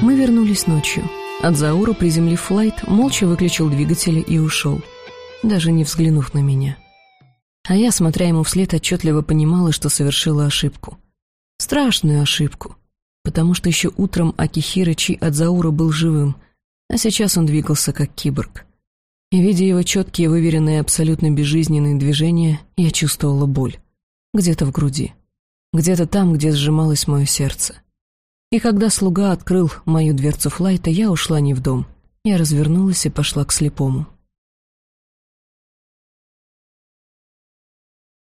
Мы вернулись ночью. Адзаура, приземлив флайт, молча выключил двигатели и ушел, даже не взглянув на меня. А я, смотря ему вслед, отчетливо понимала, что совершила ошибку. Страшную ошибку, потому что еще утром Акихира Чи Адзаура был живым, а сейчас он двигался как киборг. И, видя его четкие, выверенные, абсолютно безжизненные движения, я чувствовала боль. Где-то в груди. Где-то там, где сжималось мое сердце. И когда слуга открыл мою дверцу флайта, я ушла не в дом. Я развернулась и пошла к слепому.